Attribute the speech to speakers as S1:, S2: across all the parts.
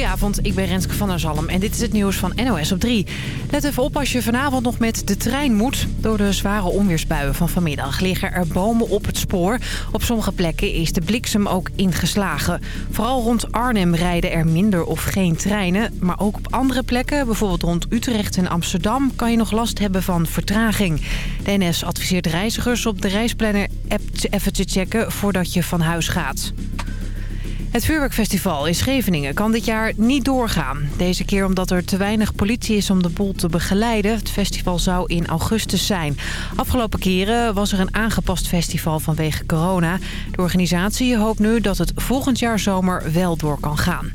S1: Goedenavond, ik ben Renske van der Zalm en dit is het nieuws van NOS op 3. Let even op als je vanavond nog met de trein moet. Door de zware onweersbuien van vanmiddag liggen er bomen op het spoor. Op sommige plekken is de bliksem ook ingeslagen. Vooral rond Arnhem rijden er minder of geen treinen. Maar ook op andere plekken, bijvoorbeeld rond Utrecht en Amsterdam... kan je nog last hebben van vertraging. De NS adviseert reizigers op de reisplanner-app even te checken voordat je van huis gaat. Het vuurwerkfestival in Scheveningen kan dit jaar niet doorgaan. Deze keer omdat er te weinig politie is om de boel te begeleiden. Het festival zou in augustus zijn. Afgelopen keren was er een aangepast festival vanwege corona. De organisatie hoopt nu dat het volgend jaar zomer wel door kan gaan.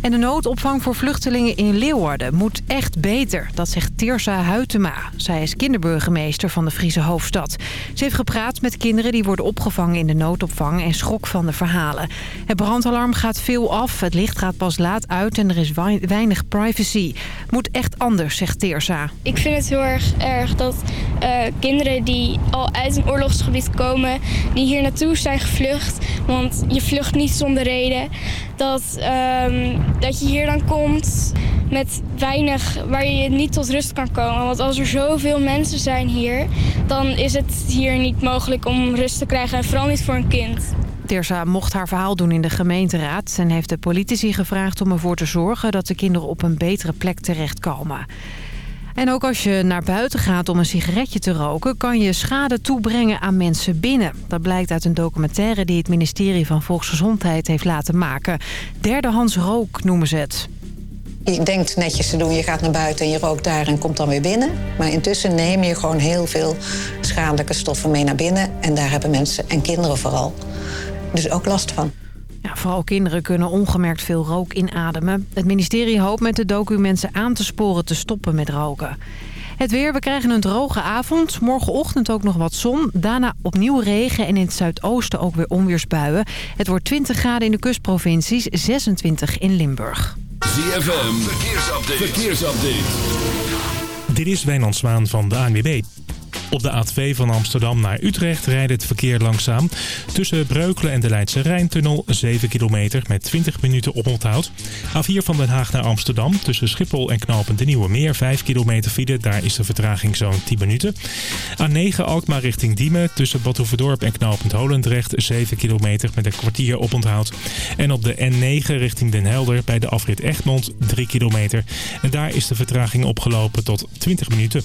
S1: En de noodopvang voor vluchtelingen in Leeuwarden moet echt beter. Dat zegt Teersa Huytema. Zij is kinderburgemeester van de Friese hoofdstad. Ze heeft gepraat met kinderen die worden opgevangen in de noodopvang... en schrok van de verhalen. Het brandalarm gaat veel af, het licht gaat pas laat uit... en er is weinig privacy. Moet echt anders, zegt Teersa.
S2: Ik vind het heel erg erg dat uh, kinderen die al uit een oorlogsgebied komen... die hier naartoe zijn gevlucht. Want je vlucht niet zonder reden. Dat... Um, dat je hier dan komt met weinig waar je niet tot rust kan komen. Want als er zoveel mensen zijn hier, dan is het hier niet mogelijk om rust te krijgen. En vooral niet voor een kind.
S1: Terza mocht haar verhaal doen in de gemeenteraad... en heeft de politici gevraagd om ervoor te zorgen... dat de kinderen op een betere plek terechtkomen. En ook als je naar buiten gaat om een sigaretje te roken... kan je schade toebrengen aan mensen binnen. Dat blijkt uit een documentaire die het ministerie van Volksgezondheid heeft laten maken. Derdehands rook noemen ze het.
S3: Je denkt netjes te doen, je gaat naar buiten en je rookt daar en komt dan weer binnen. Maar intussen neem je gewoon heel veel schadelijke stoffen mee naar binnen. En daar hebben mensen, en kinderen vooral, dus ook last van.
S1: Ja, vooral kinderen kunnen ongemerkt veel rook inademen. Het ministerie hoopt met de docu mensen aan te sporen te stoppen met roken. Het weer, we krijgen een droge avond. Morgenochtend ook nog wat zon. Daarna opnieuw regen en in het zuidoosten ook weer onweersbuien. Het wordt 20 graden in de kustprovincies, 26 in Limburg.
S4: ZFM, verkeersupdate. verkeersupdate.
S5: Dit is Wijnand Zwaan van de ANWB. Op de A2 van Amsterdam naar Utrecht rijdt het verkeer langzaam. Tussen Breukelen en de Leidse Rijntunnel 7 kilometer met 20 minuten oponthoud. A4 van Den Haag naar Amsterdam tussen Schiphol en Knopend de Nieuwe Meer 5 kilometer file. Daar is de vertraging zo'n 10 minuten. A9 Alkmaar richting Diemen tussen Badhoevedorp en Knopend Holendrecht 7 kilometer met een kwartier oponthoud. En op de N9 richting Den Helder bij de afrit Egmond 3 kilometer. En daar is de vertraging opgelopen tot 20 minuten.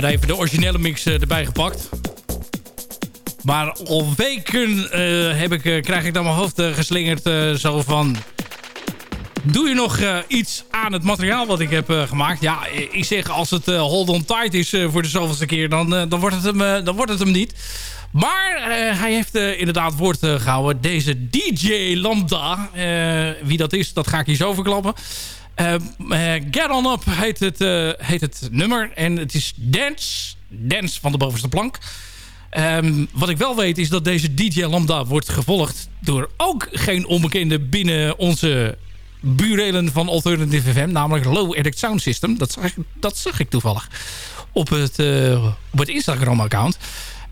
S6: Maar even de originele mix erbij gepakt. Maar al weken heb ik, krijg ik dan mijn hoofd geslingerd zo van... Doe je nog iets aan het materiaal wat ik heb gemaakt? Ja, ik zeg als het hold on tight is voor de zoveelste keer, dan, dan, wordt, het hem, dan wordt het hem niet. Maar hij heeft inderdaad woord gehouden. Deze DJ Lambda, wie dat is, dat ga ik je zo verklappen. Get On Up heet het, heet het nummer. En het is Dance. Dance van de bovenste plank. Um, wat ik wel weet is dat deze DJ Lambda wordt gevolgd door ook geen onbekende binnen onze burelen van Alternative FM. Namelijk Low Edit Sound System. Dat zag, dat ik toevallig op het, op het Instagram account.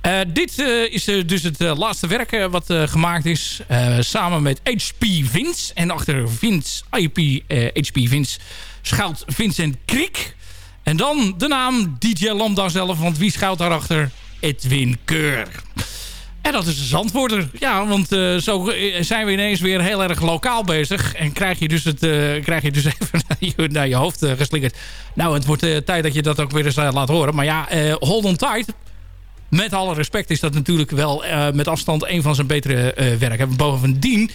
S6: Uh, dit uh, is dus het laatste werk wat gemaakt is. samen met HP Vince. En achter Vince, IP HP Vince schuilt Vincent Kriek. En dan de naam DJ Lambda zelf. Want wie schuilt daarachter? Edwin Keur. En dat is de zandwoorder. Ja, want zo eh, zijn we ineens weer heel erg lokaal bezig. En krijg je dus, het, krijg je dus even naar je, naar je hoofd geslingerd. Nou, het wordt tijd dat je dat ook weer eens laat horen. Maar ja, Hold on tight. Met alle respect is dat natuurlijk wel met afstand een van zijn betere werken. Bovendien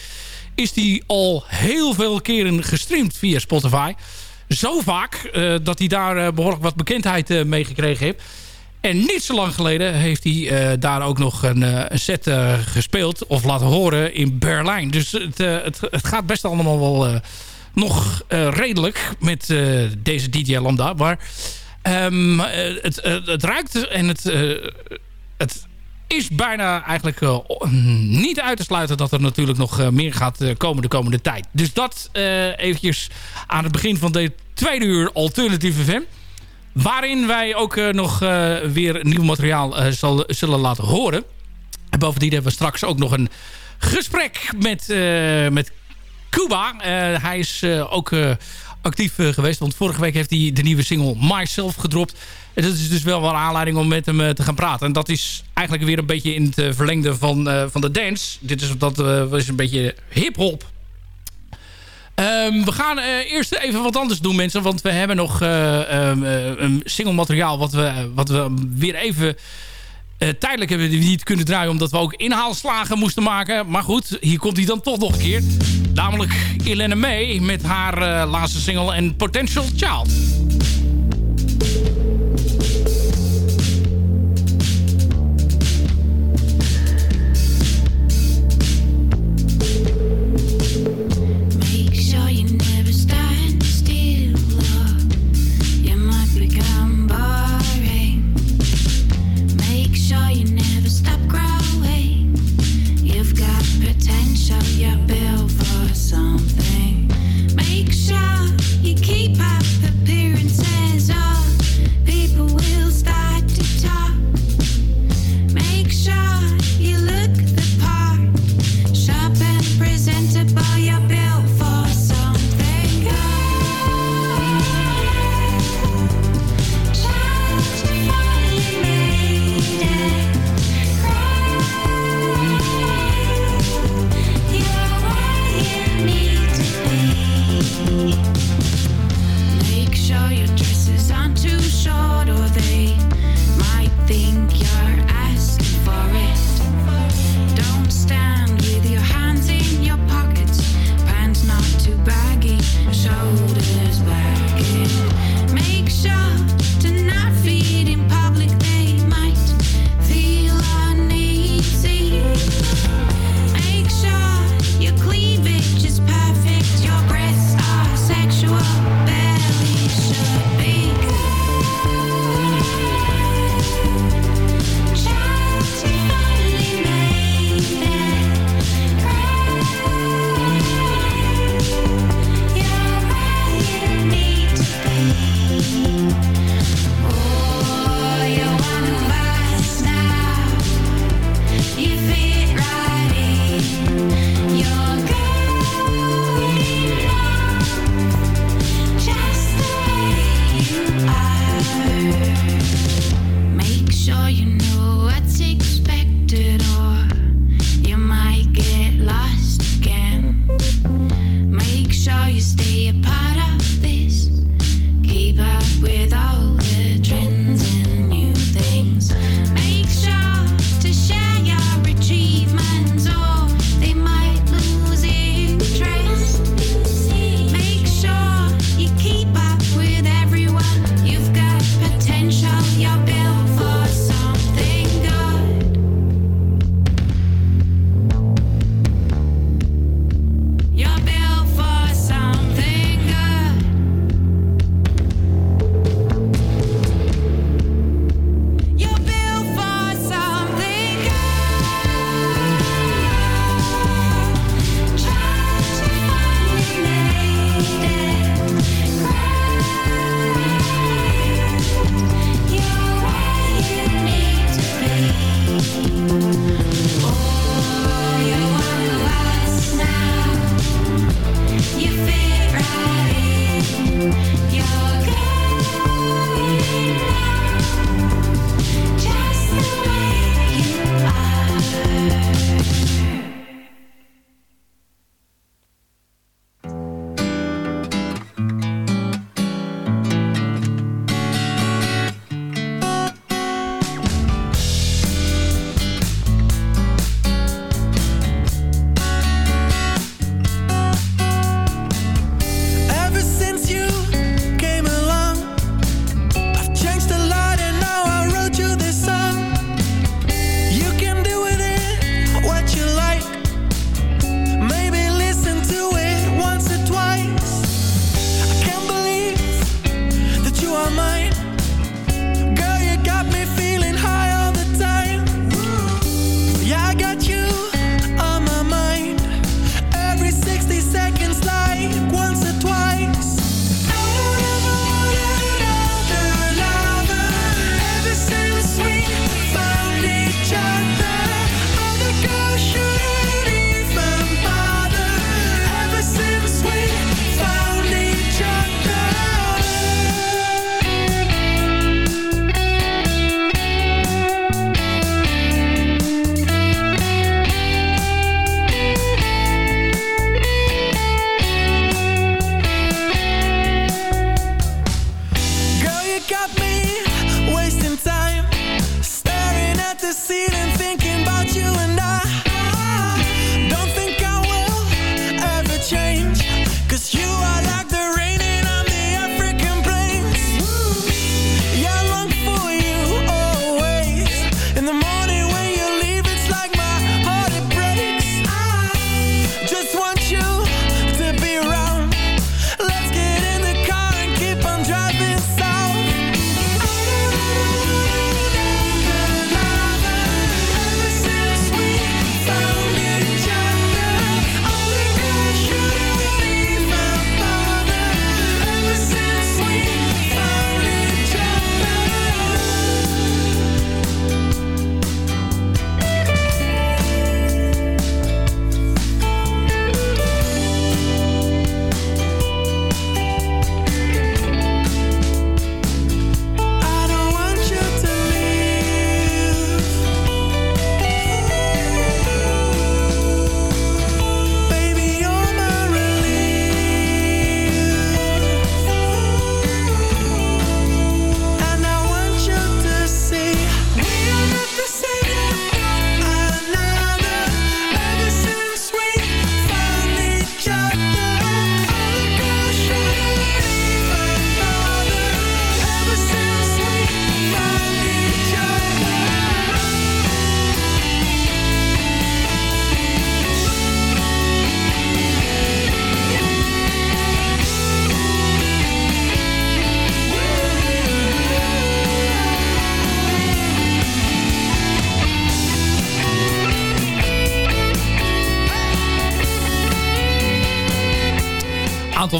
S6: is die al heel veel keren gestreamd via Spotify. Zo vaak dat hij daar behoorlijk wat bekendheid mee gekregen heeft. En niet zo lang geleden heeft hij daar ook nog een, set gespeeld. Of laten horen in Berlijn. Dus het, het, het gaat best allemaal wel nog redelijk met deze DJ Lambda. Maar um, het, het ruikt en het, het is bijna eigenlijk niet uit te sluiten... dat er natuurlijk nog meer gaat komen de komende tijd. Dus dat eventjes aan het begin van de tweede uur Alternative FM. Waarin wij ook nog weer nieuw materiaal zullen laten horen. En bovendien hebben we straks ook nog een gesprek met, met Cuba. hij is ook actief geweest. Want vorige week heeft hij de nieuwe single Myself gedropt. En dat is dus wel wel aanleiding om met hem te gaan praten. En dat is eigenlijk weer een beetje in het verlengde van, van de dance. Dit is, dat, was een beetje hip-hop Um, we gaan eerst even wat anders doen, mensen. Want we hebben nog um, een single materiaal... wat we, wat we weer even... tijdelijk hebben we niet kunnen draaien... omdat we ook inhaalslagen moesten maken. Maar goed, hier komt hij dan toch nog een keer. Namelijk Elena May met haar laatste single... en Potential Child.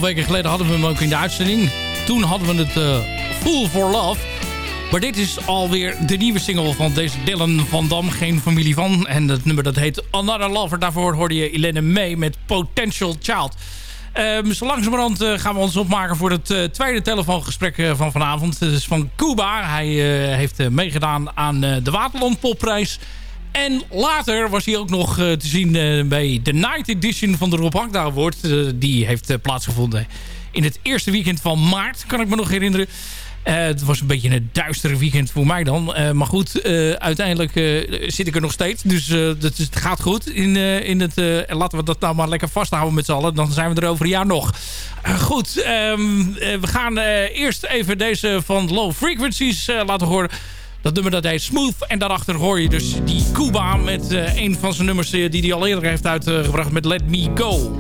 S6: Weken geleden hadden we hem ook in de uitzending. Toen hadden we het uh, Fool for Love. Maar dit is alweer de nieuwe single van deze Dylan van Dam. Geen familie van. En het nummer dat heet Another Lover. Daarvoor hoorde je Elene mee met Potential Child. Um, zo langzamerhand uh, gaan we ons opmaken voor het uh, tweede telefoongesprek van vanavond. Het is van Cuba. Hij heeft meegedaan aan de Waterland Popprijs. En later was hij ook nog te zien bij de Night Edition van de Rob Hakda Award. die heeft plaatsgevonden in het eerste weekend van maart, kan ik me nog herinneren. Het was een beetje een duistere weekend voor mij dan. Maar goed, uiteindelijk zit ik er nog steeds. Dus dat, het gaat goed. In, in het, laten we dat nou maar lekker vasthouden met z'n allen. Dan zijn we er over een jaar nog. goed, um, we gaan eerst even deze van Low Frequencies laten horen. Dat nummer dat heet Smooth. En daarachter hoor je dus die Cuba met een van zijn nummers die hij al eerder heeft uitgebracht met Let Me Go.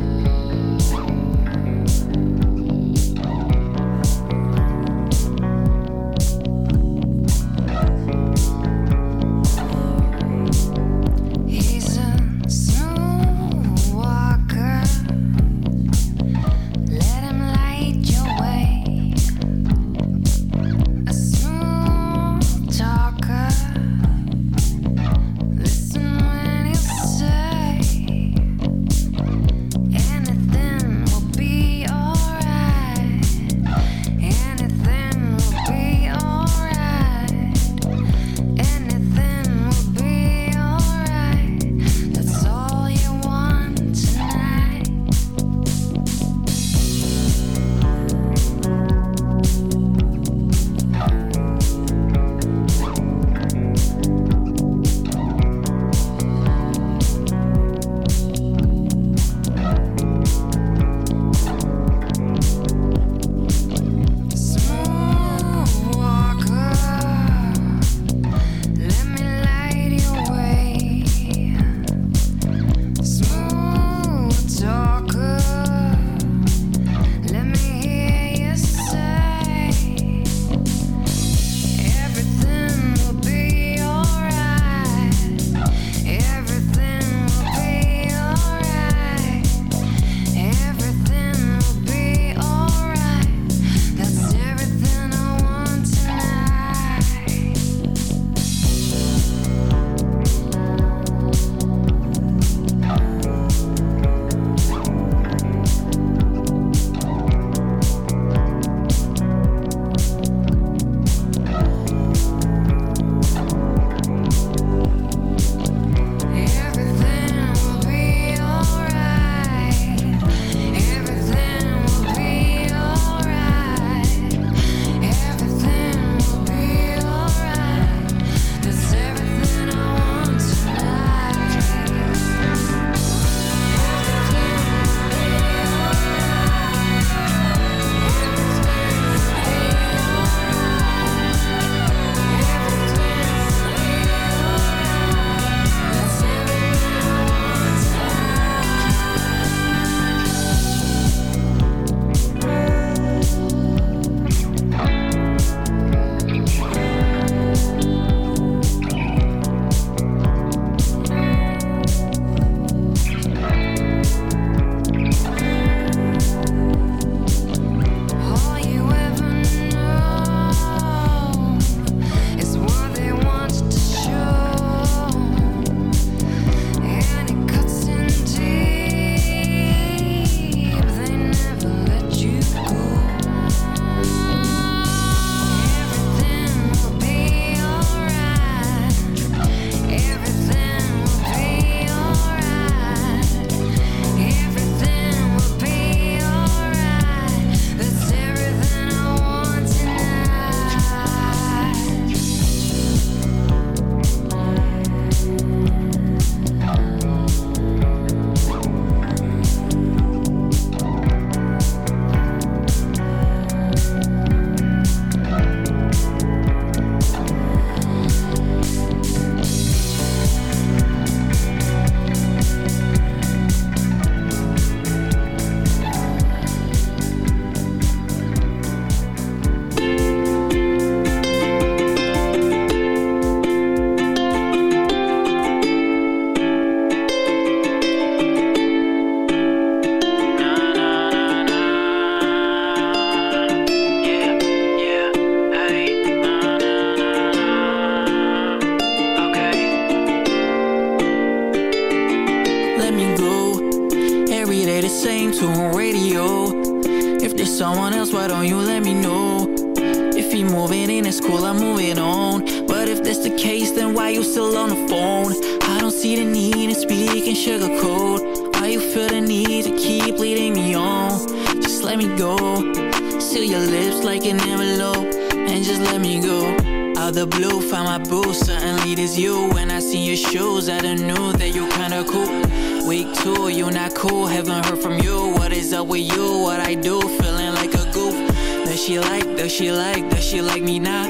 S7: Not?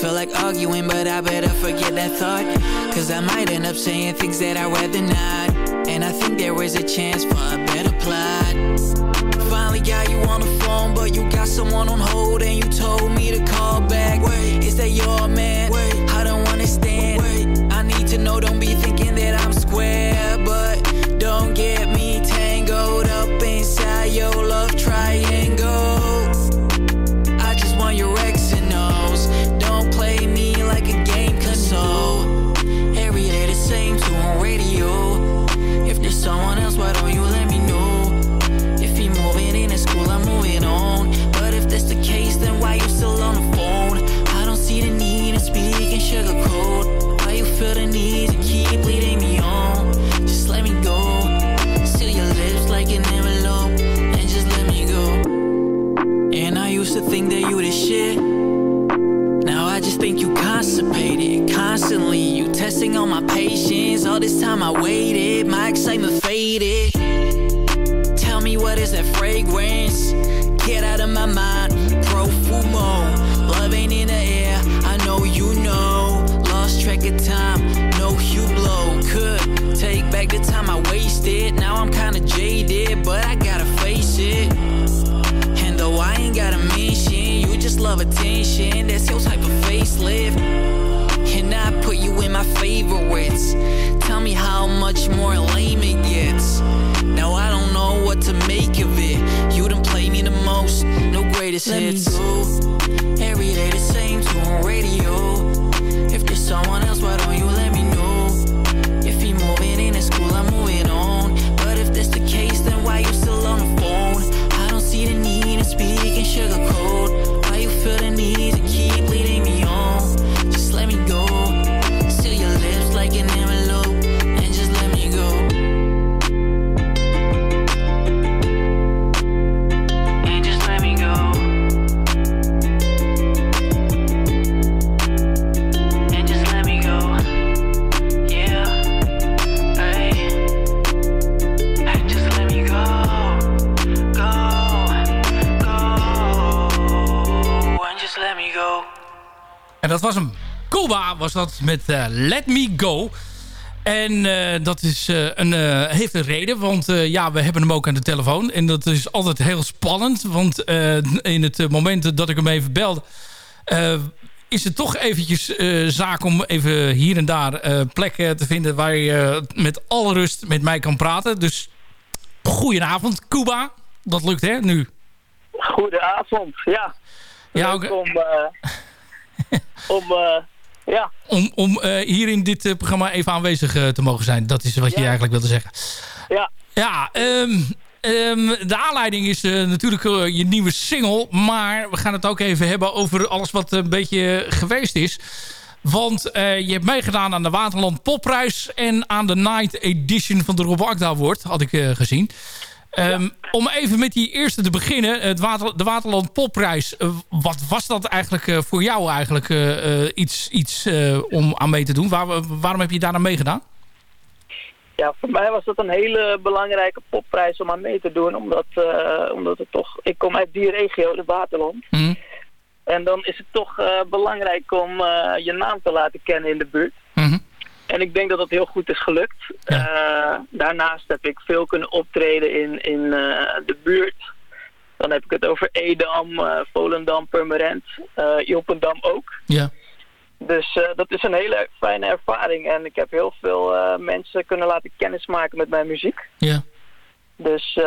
S7: Feel like arguing, but I better forget that thought. Cause I might end up saying things that I'd rather not. And I think there is a chance for a better plot. Finally got you on the phone, but you got someone on hold And you told me to call back. Wait, is that your man? Wait, I don't understand. Wait, I need to know, don't be think that you the shit. Now I just think you constipated. Constantly, you testing on my patience. All this time I waited, my excitement faded attention. That's your type of facelift. And I put you in my favorites. Tell me how much more lame it gets. Now I don't know what to make of it. You done play me the most, no greatest
S3: Let me
S7: hits. Every day the same to on radio. If there's someone
S6: dat met eh, Let Me Go. En eh, dat is, eh, een, heeft een reden, want ja, we hebben hem ook aan de telefoon. En dat is altijd heel spannend, want in het moment dat ik hem even belde... is het toch eventjes zaak om even hier en daar plekken te vinden... waar je met alle rust met mij kan praten. Dus goedenavond, Cuba. Dat lukt hè, nu.
S8: Goedenavond, ja.
S6: Ja, oké.
S8: om, om ja,
S6: Om, om eh, hier in dit eh, programma even aanwezig eh, te mogen zijn. Dat is wat je eigenlijk wilde zeggen.
S8: ja,
S6: Ja, ehm, ehm, de aanleiding is natuurlijk je nieuwe single. Maar we gaan het ook even hebben over alles wat een beetje geweest is. Want je hebt meegedaan aan de Waterland Popprijs... en aan de Night Edition van de Rob Akda Award, had ik eh, Ehm, Om even met die eerste te beginnen. Het Water, de Waterland Popprijs. eh, wat was dat eigenlijk eh, voor jou eigenlijk eh, iets, iets om aan mee te doen? Waar, waarom heb je daar aan meegedaan?
S8: ja, voor mij was dat een hele belangrijke popprijs om aan mee te doen. Omdat, omdat het toch, ik kom uit die regio, het Waterland.
S6: Hm?
S8: En dan is het toch belangrijk om je naam te laten kennen in de buurt. En ik denk dat dat heel goed is gelukt. Eh, daarnaast heb ik veel kunnen optreden in, in eh, de buurt. Dan heb ik het over Edam, eh, Volendam, Purmerend, Ilpendam ook.
S6: Ja.
S8: Dus dat is een hele fijne ervaring. En ik heb heel veel mensen kunnen laten kennismaken met mijn muziek.
S6: Ja.
S8: Dus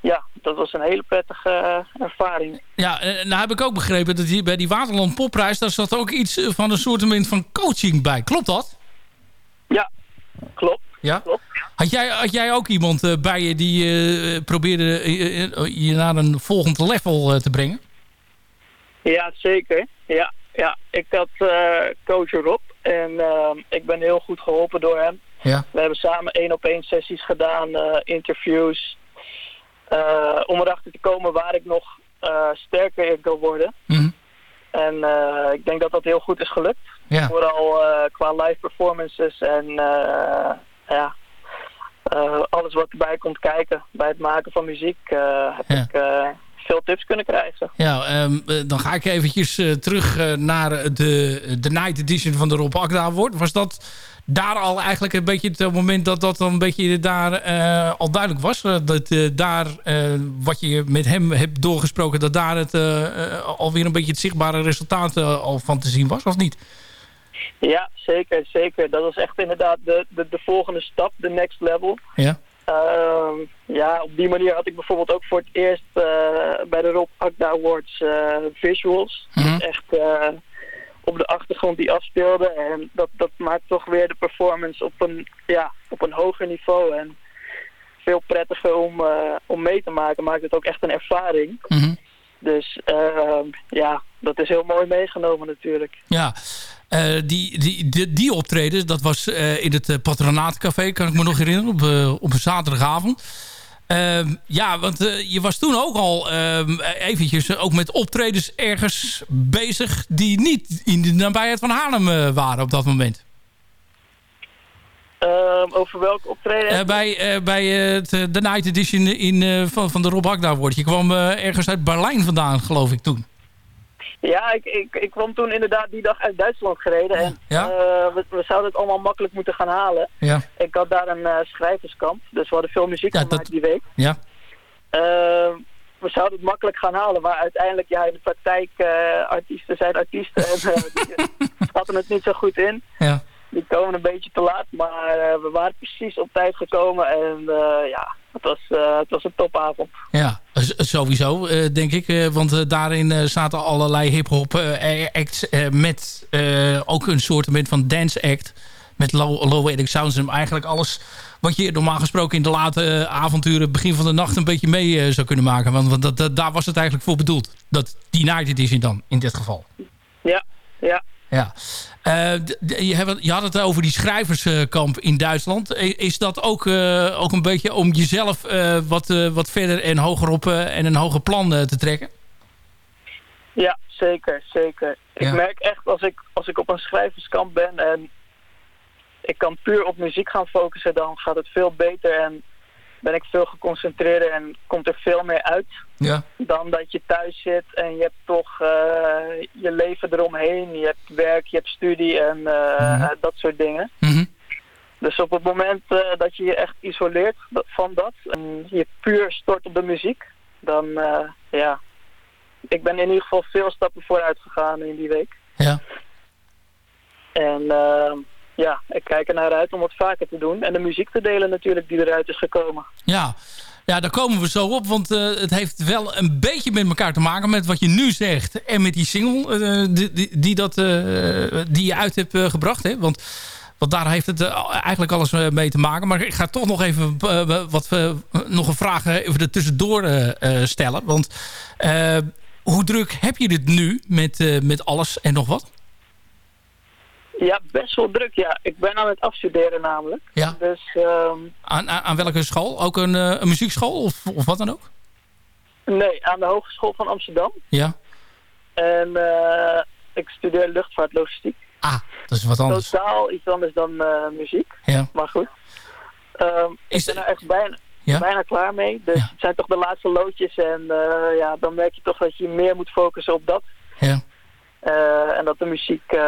S8: ja, dat was een hele prettige ervaring.
S6: Ja, nou heb ik ook begrepen dat die, bij die Waterland Popprijs... daar zat ook iets van een soort van coaching bij. Klopt dat?
S8: Ja, klopt.
S6: Ja?
S8: Klopt.
S6: Had jij, had jij ook iemand eh, bij je die eh, probeerde eh, je naar een volgend level te brengen?
S8: Ja, zeker. Ja, ja. ik had coach Rob en ik ben heel goed geholpen door hem.
S6: Ja.
S8: We hebben samen één op één sessies gedaan, interviews. om erachter te komen waar ik nog sterker in wil worden.
S6: Mhm.
S8: En ik denk dat dat heel goed is gelukt.
S6: Ja.
S8: Vooral eh, qua live performances en eh, ja, eh, alles wat erbij komt kijken bij het maken van muziek heb
S6: Ja.
S8: ik veel tips kunnen krijgen.
S6: Ja, ehm, eh, dan ga ik eventjes terug naar de, de Night Edition van de Rob Akda Award. Was dat daar al eigenlijk een beetje het moment dat dat dan een beetje daar al duidelijk was? Dat daar wat je met hem hebt doorgesproken, dat daar het alweer een beetje het zichtbare resultaat al van te zien was, of niet?
S8: Ja, zeker, zeker. Dat was echt inderdaad de, de, de volgende stap, de next level.
S6: Ja.
S8: Ehm, ja, op die manier had ik bijvoorbeeld ook voor het eerst eh, bij de Rob Akda Awards eh, visuals. Dus echt eh, op de achtergrond die afspeelden. En dat, dat maakt toch weer de performance op een, ja, op een hoger niveau. En veel prettiger om, om mee te maken. Maakt het ook echt een ervaring.
S6: Mhm.
S8: Dus ehm, ja, dat is heel mooi meegenomen natuurlijk.
S6: Ja, Eh, die, die, die, die optreden, dat was eh, in het uh, Patronaatcafé, kan ik me nog herinneren, op, op een zaterdagavond. Uh, ja, want je was toen ook al eventjes ook met optredens ergens bezig... die niet in de nabijheid van Haarlem waren op dat moment.
S8: Uh, over welke optreden?
S6: Bij bij het, de Night Edition in, van, van de Rob Hakda wordt. Je kwam ergens uit Berlijn vandaan, geloof ik, toen.
S8: Ja, ik, ik, ik kwam toen inderdaad die dag uit Duitsland gereden. En
S6: ja?
S8: we, we, zouden het allemaal makkelijk moeten gaan halen.
S6: Ja.
S8: Ik had daar een schrijverskamp, dus we hadden veel muziek
S6: ja,
S8: gemaakt
S6: dat...
S8: die week.
S6: Ja.
S8: Ehm, we zouden het makkelijk gaan halen, maar uiteindelijk, ja, in de praktijk, artiesten zijn artiesten en die schatten het niet zo goed in.
S6: Ja
S8: die komen een beetje te laat, maar uh, we waren precies op tijd gekomen en uh, ja, het was, uh, het was een topavond.
S6: Ja, sowieso denk ik, want daarin zaten allerlei hip-hop acts met ook een soort van dance act met low, low Edic Sounds en eigenlijk alles wat je normaal gesproken in de late avonturen begin van de nacht een beetje mee zou kunnen maken, want, want dat, dat, daar was het eigenlijk voor bedoeld. Dat die Night Edition dan, in dit geval.
S8: Ja, ja.
S6: Ja, uh, je, je, had het over die schrijverskamp in Duitsland. Is dat ook, uh, ook een beetje om jezelf uh, wat, wat verder en hoger op en een hoger plan te trekken?
S8: Ja, zeker, zeker. Ja. Ik merk echt als ik, als ik op een schrijverskamp ben en ik kan puur op muziek gaan focussen, dan gaat het veel beter en ben ik veel geconcentreerder en komt er veel meer uit.
S6: Ja.
S8: Dan dat je thuis zit en je hebt toch uh, je leven eromheen. Je hebt werk, je hebt studie en uh, mm -hmm. dat soort dingen.
S6: Mm -hmm.
S8: Dus op het moment uh, dat je je echt isoleert van dat en je puur stort op de muziek, dan ja, ik ben in ieder geval veel stappen vooruit gegaan in die week.
S6: Ja.
S8: En ja, ik kijk er naar uit om wat vaker te doen. En de muziek te delen natuurlijk die eruit is gekomen.
S6: Ja, ja daar komen we zo op. Want uh, het heeft wel een beetje met elkaar te maken met wat je nu zegt. En met die single uh, die, die, dat, uh, die je uit hebt gebracht. Hè? Want, want daar heeft het eigenlijk alles mee te maken. Maar ik ga toch nog even wat, nog een vraag even er tussendoor stellen. Want hoe druk heb je dit nu met, met alles en nog wat?
S8: Ja, best wel druk, ja. Ik ben aan het afstuderen namelijk.
S6: Ja.
S8: Dus, um...
S6: aan, aan, aan, welke school? Ook een, uh, een muziekschool of, of wat dan ook?
S8: Nee, aan de Hogeschool van Amsterdam.
S6: Ja.
S8: En uh, ik studeer luchtvaartlogistiek.
S6: Ah, dat is wat anders.
S8: Totaal iets anders dan uh, muziek.
S6: Ja.
S8: Maar goed. Um,
S6: is
S8: ik ben er echt bijna,
S6: ja?
S8: bijna klaar mee. Dus
S6: ja.
S8: het zijn toch de laatste loodjes. En ja, dan merk je toch dat je meer moet focussen op dat. Uh, en dat de muziek uh,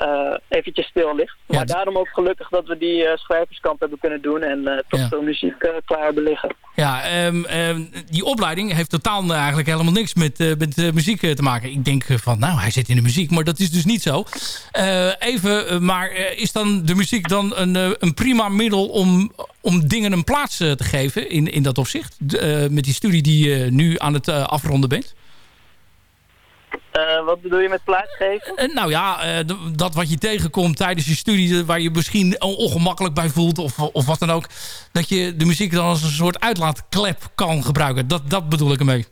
S8: uh, eventjes stil ligt.
S6: Ja,
S8: maar daarom ook gelukkig dat we die schrijverskamp hebben kunnen doen en toch
S6: ja.
S8: veel muziek klaar hebben liggen.
S6: Ja, um, um, die opleiding heeft totaal eigenlijk helemaal niks met, met muziek te maken. Ik denk van, nou, hij zit in de muziek, maar dat is dus niet zo. even, maar is dan de muziek dan een, een prima middel om, om dingen een plaats te geven in, in dat opzicht? met die studie die je nu aan het afronden bent?
S8: Uh, wat bedoel je met plaatsgeven?
S6: Uh, nou ja, uh, dat wat je tegenkomt tijdens je studie... waar je misschien ongemakkelijk bij voelt of, of wat dan ook... dat je de muziek dan als een soort uitlaatklep kan gebruiken. Dat, dat bedoel ik ermee.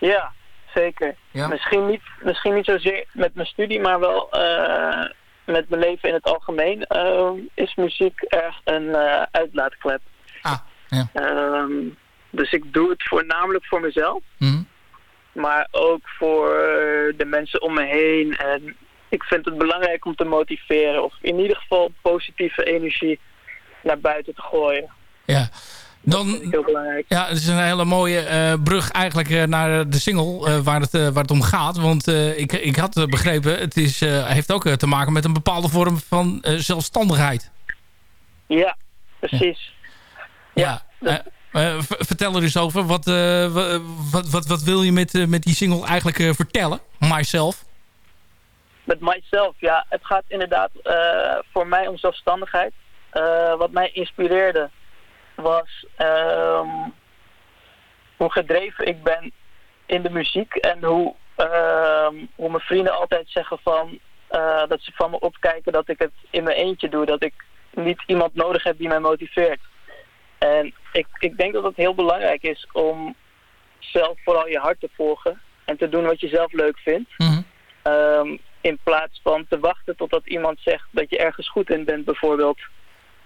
S8: Ja, zeker. Ja. Misschien, niet, misschien niet zozeer met mijn studie... maar wel met mijn leven in het algemeen... is muziek erg een uitlaatklep.
S6: Ah, ja.
S8: Ehm, dus ik doe het voornamelijk voor mezelf...
S6: Mm
S8: maar ook voor de mensen om me heen. En ik vind het belangrijk om te motiveren of in ieder geval positieve energie naar buiten te gooien.
S6: Ja. Dan,
S8: heel belangrijk.
S6: Ja, het is een hele mooie uh, brug eigenlijk uh, naar de single uh, waar, het, waar het om gaat. Want ik, ik had begrepen, het is, heeft ook te maken met een bepaalde vorm van zelfstandigheid.
S8: Ja, precies.
S6: Ja, ja vertel er eens over. Wat, uh, wat, wat, wat, wil je met, uh, met die single eigenlijk vertellen? Myself.
S8: Met Myself, ja. Het gaat inderdaad voor mij om zelfstandigheid. wat mij inspireerde was ehm, hoe gedreven ik ben in de muziek. En hoe, ehm, hoe mijn vrienden altijd zeggen van... dat ze van me opkijken dat ik het in mijn eentje doe. Dat ik niet iemand nodig heb die mij motiveert. En ik, ik denk dat het heel belangrijk is om zelf vooral je hart te volgen. En te doen wat je zelf leuk vindt.
S6: Mhm.
S8: Ehm, in plaats van te wachten totdat iemand zegt dat je ergens goed in bent bijvoorbeeld.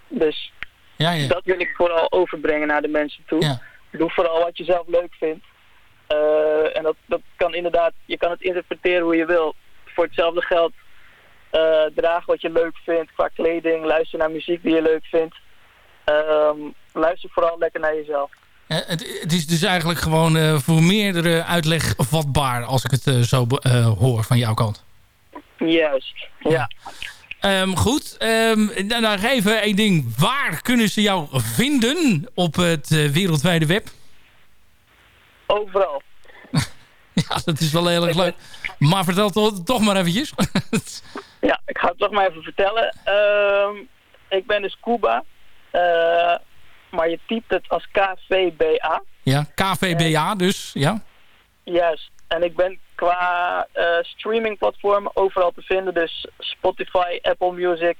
S8: Dus
S6: ja, ja.
S8: dat wil ik vooral overbrengen naar de mensen toe.
S6: Ja.
S8: Doe vooral wat je zelf leuk vindt. Uh, en dat, dat kan inderdaad, je kan het interpreteren hoe je wil. Voor hetzelfde geld uh, draag wat je leuk vindt qua kleding, luister naar muziek die je leuk vindt. Um, luister vooral lekker naar jezelf.
S6: het, het, is dus eigenlijk gewoon uh, voor meerdere uitleg vatbaar als ik het uh, zo hoor van jouw kant.
S8: Juist, ja.
S6: Um, goed, um, dan nog even één ding. Waar kunnen ze jou vinden op het wereldwijde web?
S8: Overal.
S6: ja, dat is wel heel erg leuk. Maar vertel toch, toch maar eventjes.
S8: ja, ik ga het toch maar even vertellen. Um, ik ben dus Cuba. Maar je typt het als KVBA.
S6: Ja, KVBA dus, ja.
S8: Juist. En ik ben qua uh, streamingplatformen overal te vinden. Dus Spotify, Apple Music,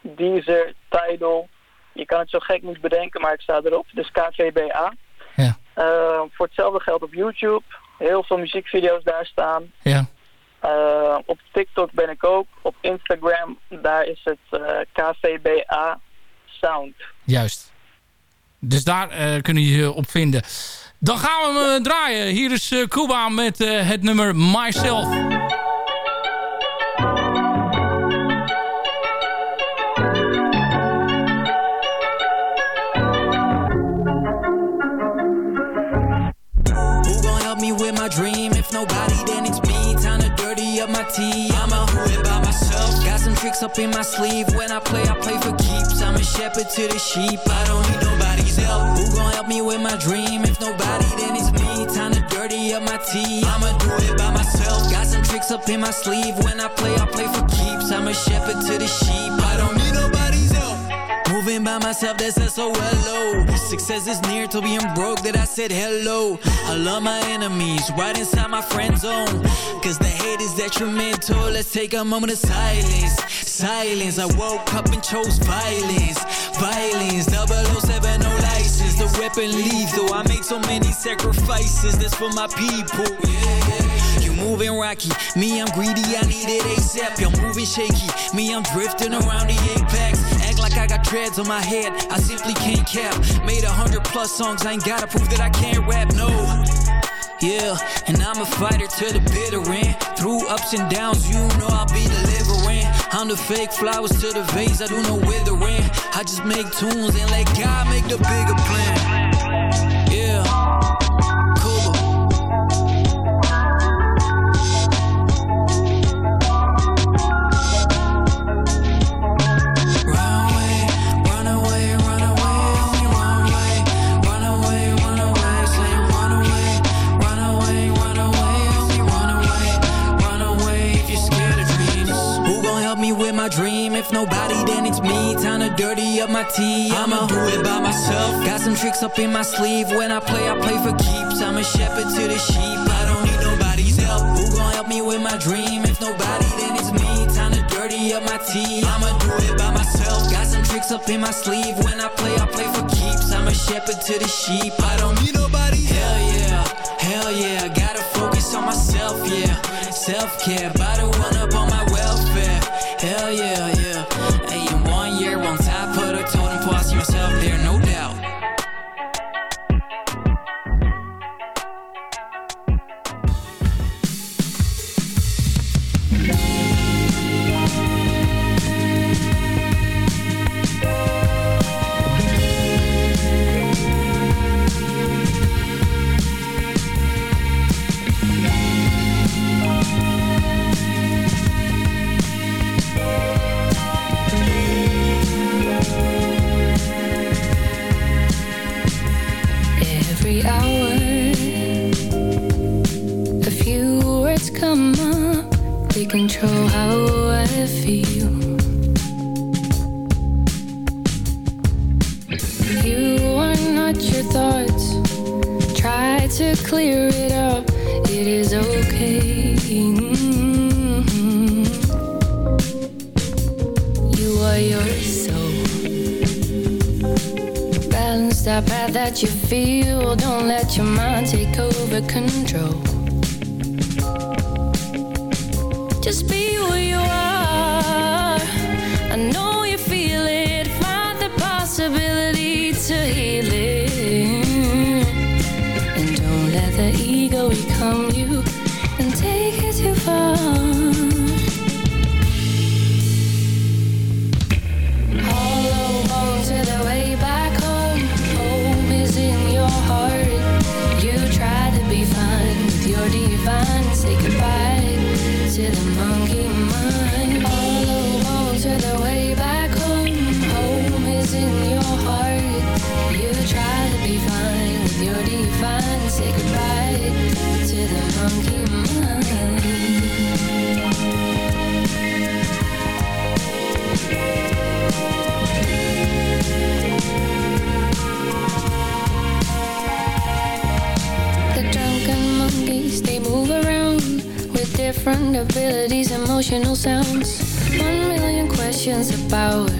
S8: Deezer, Tidal. Je kan het zo gek niet bedenken, maar ik sta erop. Dus KVBA.
S6: Ja.
S8: Uh, voor hetzelfde geldt op YouTube. Heel veel muziekvideo's daar staan.
S6: Ja.
S8: Uh, op TikTok ben ik ook. Op Instagram, daar is het KVBA Sound.
S6: Juist. Dus daar uh, kunnen je op vinden. Dan gaan we hem uh, draaien. Hier is uh, Cuba met het nummer Myself.
S7: Nobody. I'm a by myself. Got some tricks up in my sleeve. When I play, I play for keeps. I'm a shepherd to the sheep. I don't need nobody's help. Who gon' help me with my dream? If nobody, then it's me. Time to dirty up my tea. I'ma do it by myself. Got some tricks up in my sleeve. When I play, I play for keeps. I'm a shepherd to the sheep. I don't need nobody's help. Moving by myself, that's S-O-L-O Success is near to being broke that I said hello I love my enemies, right inside my friend zone Cause the hate is detrimental Let's take a moment of silence Silence, I woke up and chose violence Violence, 007, The weapon lethal, I make so many sacrifices That's for my people, you moving rocky, me I'm greedy, I need it ASAP You're moving shaky, me I'm drifting around the apex. Act like I got dreads on my head, I simply can't cap. Made a hundred plus songs, I ain't gotta prove that I can't rap, no. Yeah, and I'm a fighter to the bitter end. Through ups and downs, you know I'll be delivering I'm the fake flowers to the vase, I do no withering I just make tunes and let God make the bigger plan up my tea. I'ma do it by myself. Got some tricks up in my sleeve. When I play, I play for keeps. I'm a shepherd to the sheep. I don't need nobody's help Who gon' help me with my dream? If nobody, then it's me. Time to dirty up my tea. I'ma do it by myself. Got some tricks up in my sleeve. When I play, I play for keeps. I'm a shepherd to the sheep. I don't need nobody. Hell yeah, hell yeah. Gotta focus on myself, yeah. Self care, by the one
S9: control how I feel. You are not your thoughts. Try to clear it up. It is okay. You are your soul. Balance that path that you feel. Don't let your mind take over control. Different abilities, emotional sounds. One million questions about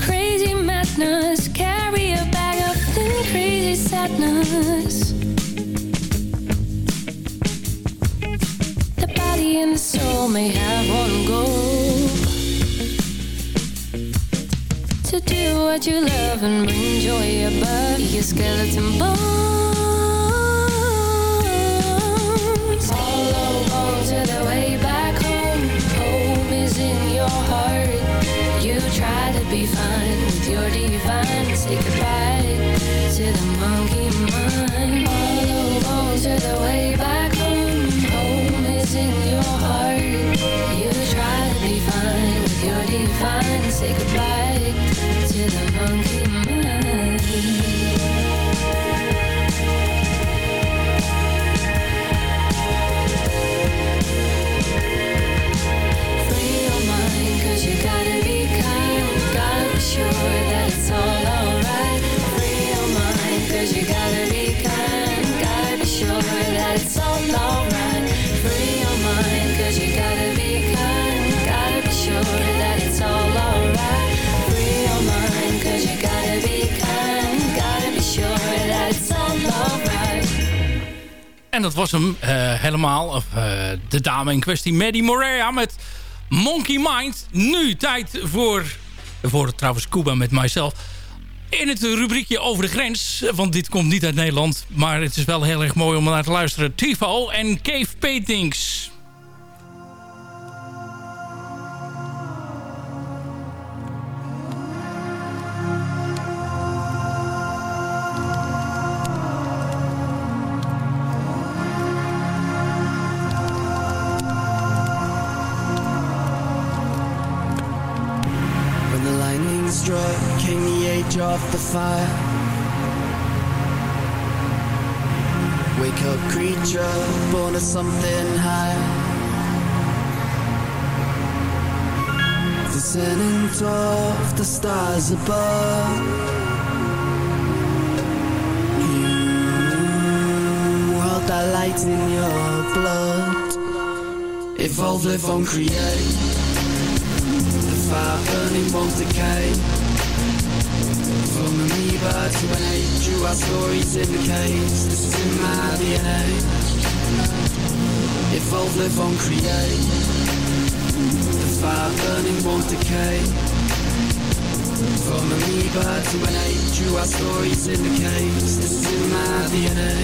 S9: crazy madness. Carry a bag of thin, crazy sadness. The body and the soul may have one goal to do what you love and bring joy above your skeleton bones. Say goodbye
S6: En dat was hem eh, helemaal. Of, eh, de dame in kwestie, Maddie Morea met Monkey Mind. Nu tijd voor, voor trouwens Cuba met Myself. In het rubriekje over de grens. Want dit komt niet uit Nederland. Maar het is wel heel erg mooi om naar te luisteren. Tifo en Cave Paintings.
S10: Came the age of the fire. Wake up, creature, born of something higher. Descendant of the stars above. Hmm, you hold that light in your blood. Evolve, live on, create. Fire burning won't decay. From amoeba to an age, you our stories in the caves. This is in my DNA. Evolve, live on, create. The fire burning won't decay. From amoeba to an age, you our stories in the caves. This is in my DNA.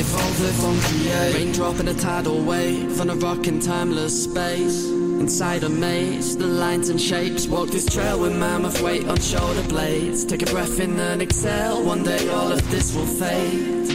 S10: Evolve, live on, create. Raindrop in a tidal wave on a rock in timeless space. Inside a maze, the lines and shapes walk this trail with mammoth weight on shoulder blades. Take a breath in and exhale. One day all of this will fade.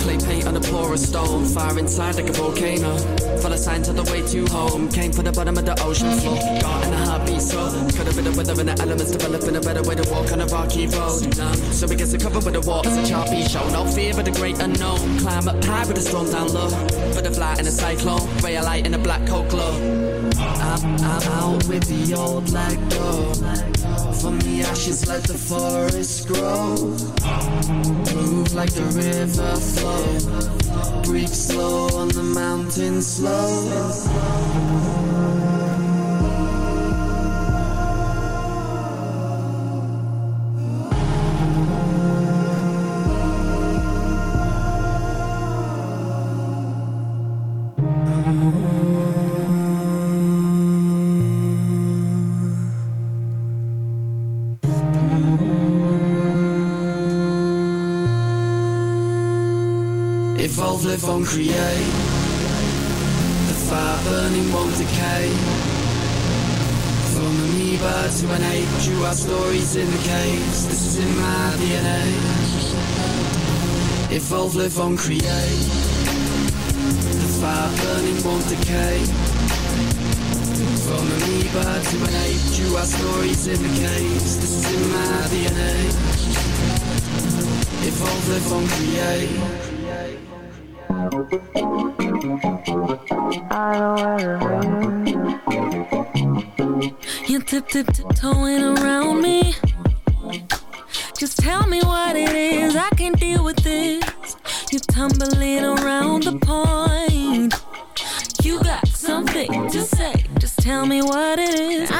S10: Clay paint on a porous stone, fire inside like a volcano. Follow signs on the way to home. Came from the bottom of the ocean floor. Got a heartbeat, so could have been the weather and the elements developing a better way to walk on a rocky road. Nah, so we get to cover with the waters, a choppy show. No fear of the great unknown. Climb up high with a storm down low. Butterfly in a cyclone, ray of light in a black coat glow. I'm, I'm out with the old let go. From the ashes, let the forest grow. Move like the river flow. Breathe slow on the mountain slow. Evolve, live on, create. The fire burning won't decay. From amoeba to an ape, you our stories in the caves. This is in my DNA. Evolve, live on, create. The fire burning won't decay. From amoeba to an ape, you our stories in the caves. This is in my DNA. Evolve, live on, create.
S11: You tip tip tiptoeing around me. Just tell me what it is. I can deal with this. You're tumbling around the point. You got something to say. Just tell me what it is.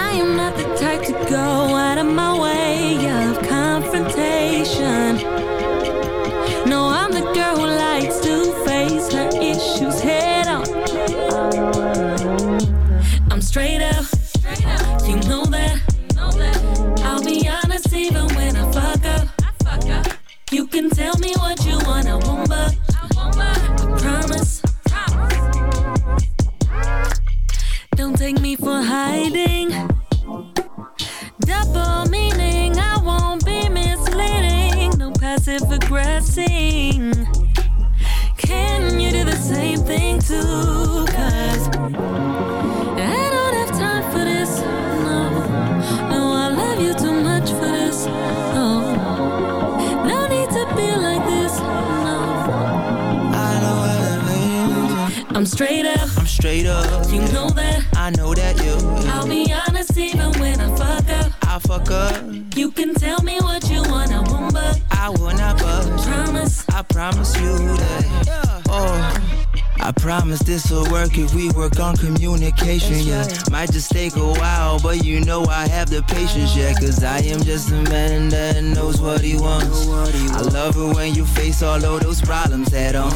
S11: Promise this
S10: will work if we work on communication, yeah. Might just take a while, but you know I have the patience, yeah. Cause I am just a man that knows what he wants. I love it when you face all of those problems head on.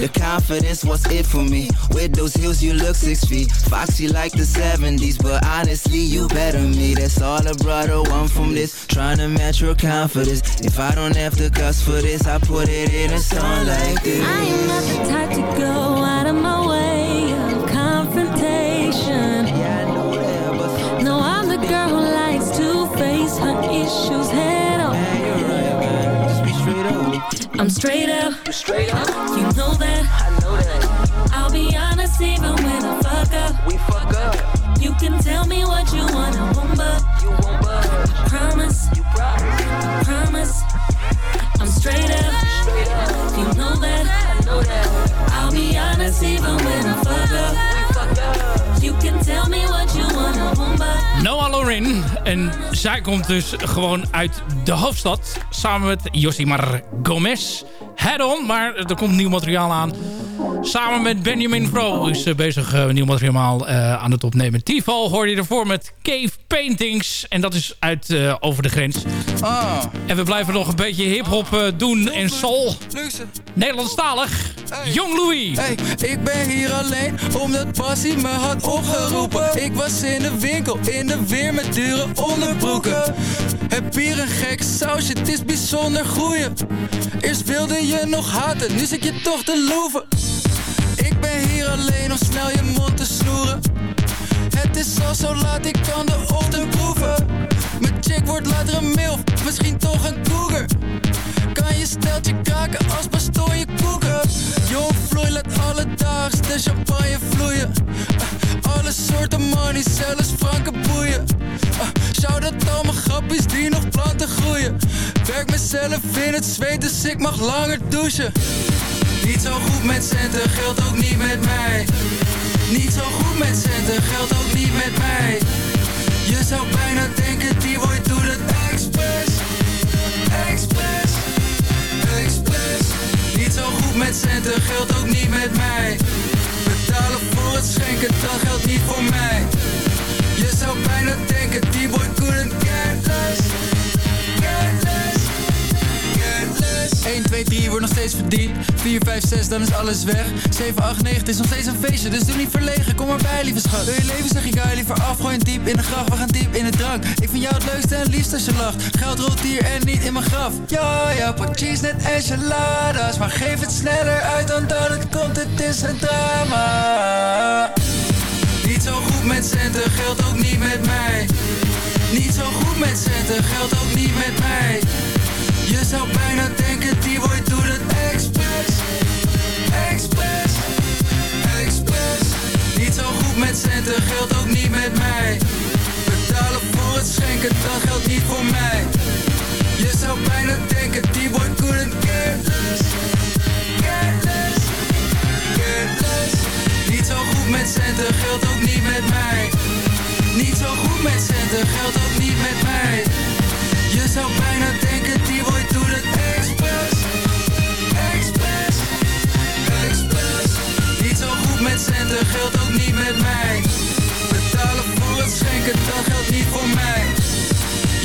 S10: The confidence was it for me. With those heels, you look six feet. Foxy like the 70s, but honestly, you better me. That's all I brought a brother want from this. Trying to match your confidence. If I don't have to cuss for this, I put it in a song like this.
S11: I am not the type to go out of my issues head on. I'm straight up. You know that. I'll be honest even when I fuck up.
S10: We fuck up.
S11: You can tell me what you want,
S6: En zij komt dus gewoon uit de hoofdstad. Samen met Josimar Gomez. Head on, maar er komt nieuw materiaal aan. Samen met Benjamin Vro is uh, bezig uh, nieuw materiaal uh, aan het opnemen. Tival hoorde je ervoor met Cave Paintings. En dat is uit over de grens.
S12: Ah.
S6: En we blijven nog een beetje hip-hop doen en soul. Nederlandstalig.
S12: Hey.
S6: Jong Louis.
S12: Hey, ik ben hier alleen omdat passie me had opgeroepen. Ik was in de winkel, in de weer met dure onderbroeken. Heb hier een gek sausje, het is bijzonder groeien. Eerst wilde je nog haten, nu zit je toch te loeven. Ik ben hier alleen om snel je mond te snoeren. Het is al zo laat, ik kan de ochtend proeven. Mijn chick wordt later een milf, misschien toch een cougar. Kan je steltje kraken als pastoor je koeken. Jong laat alledaags de champagne vloeien. Uh, alle soorten money, zelfs franke boeien. Uh, shout out al mijn grappies die nog planten groeien. Werk mezelf in het zweet, dus ik mag langer douchen. Niet zo goed met centen, geldt ook niet met mij. Niet zo goed met centen, geldt ook niet met mij. Je zou bijna denken, die boy doet het expres. Expres, expres. Met centen, geldt ook niet met mij. Betalen voor het schenken, dat geldt niet voor mij. Je zou bijna denken, die boy couldn't get less. 1, 2, 3 wordt nog steeds verdiend. 4, 5, 6, dan is alles weg. 7, 8, 9, het is nog steeds een feestje Dus doe niet verlegen, kom maar bij lieve schat. Wil je leven zeg ik je liever afgooien diep in de gracht We gaan diep in de drank Ik vind jou het leukste en liefst als je lacht. Geld rolt hier en niet in mijn graf. Ja, ja, pak cheese net enchiladas Maar geef het sneller uit dan dat het komt. Het is een drama. Niet zo goed met centen, geldt ook niet met mij. Niet zo goed met centen, geldt ook niet met mij zou bijna denken, die boy doet het expres Expres, expres Niet zo goed met centen, geldt ook niet met mij. Betalen voor het schenken, dat geldt niet voor mij. Je zou bijna denken, die boy couldn't care less Care less, care less Niet zo goed met centen, geldt ook niet met mij. Niet zo goed met centen, geldt ook niet met mij je zou bijna denken, die boy doet het expres Expres, expres Niet zo goed met centen, geldt ook niet met mij. Betalen voor het schenken, dat geldt niet voor mij.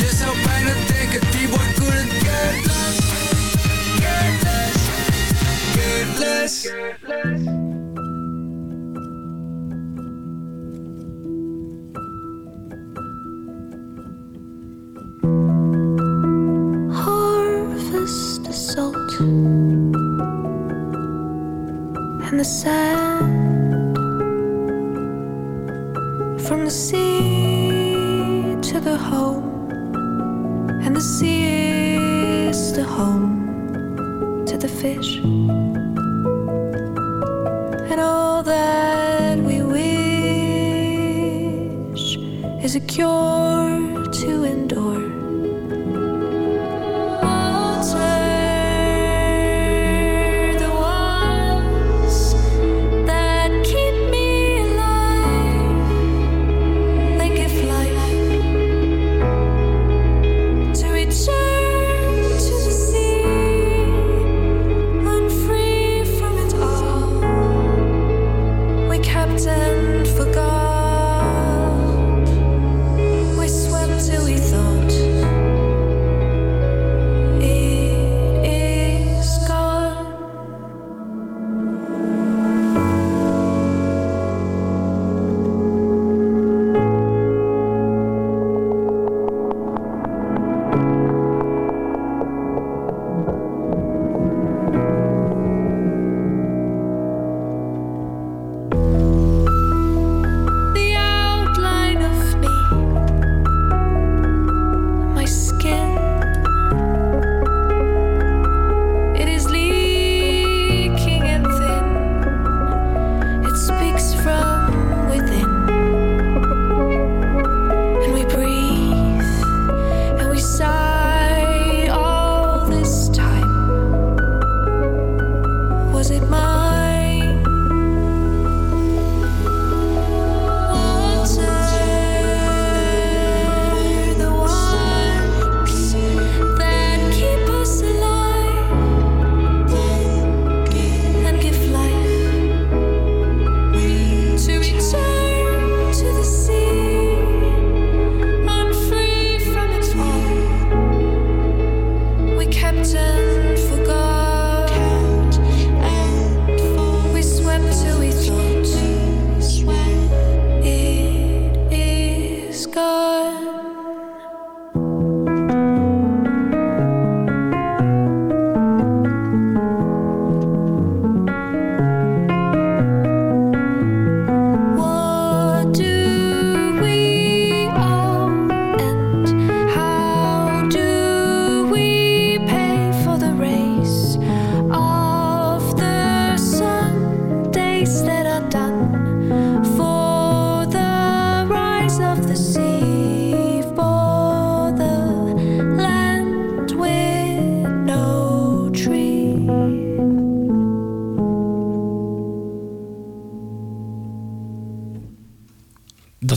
S12: Je zou bijna denken, die boy couldn't get less Get less,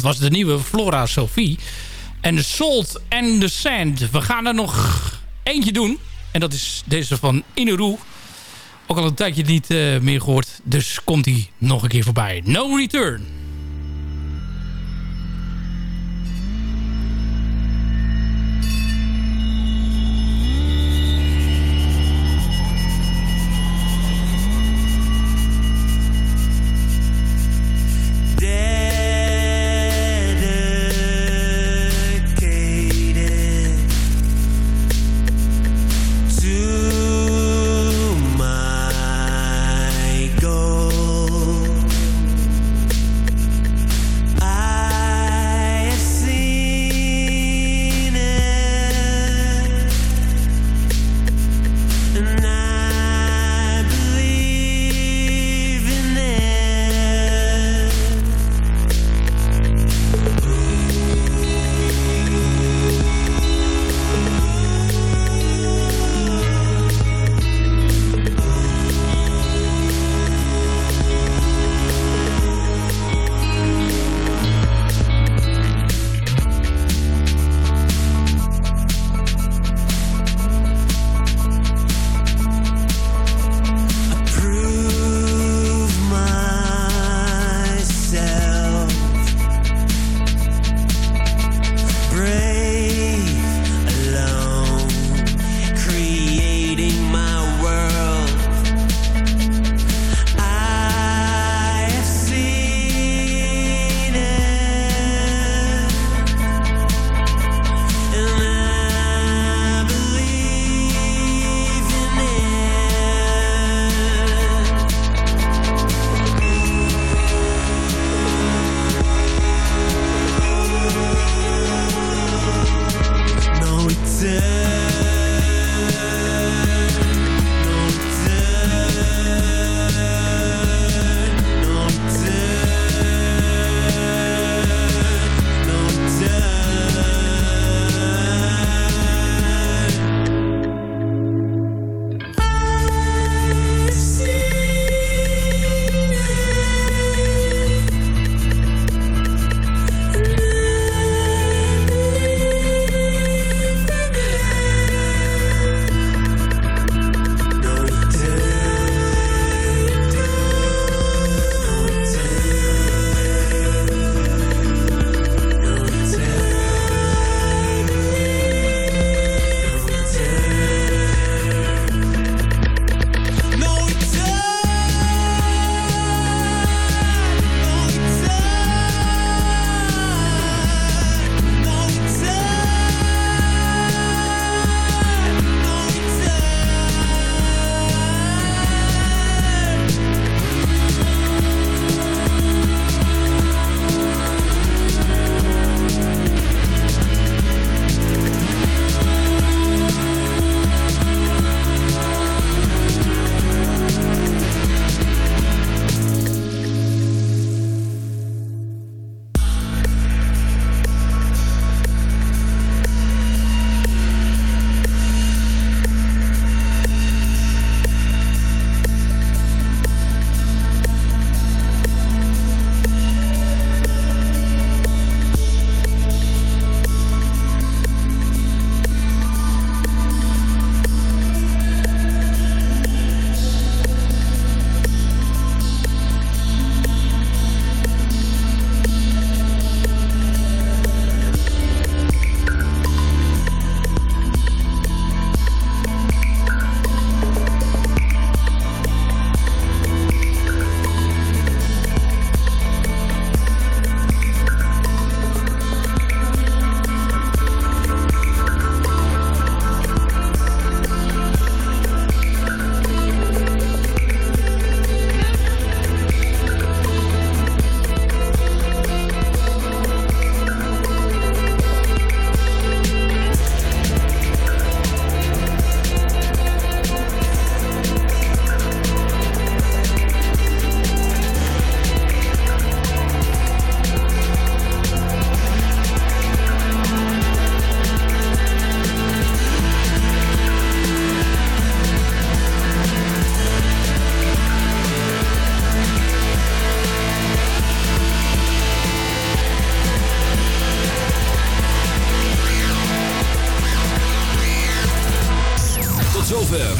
S6: dat was de nieuwe Flora Sophie. En de Salt and the Sand. We gaan er nog eentje doen. En dat is deze van Ineru. Ook al een tijdje niet uh, meer gehoord. Dus komt hij nog een keer voorbij. No Return.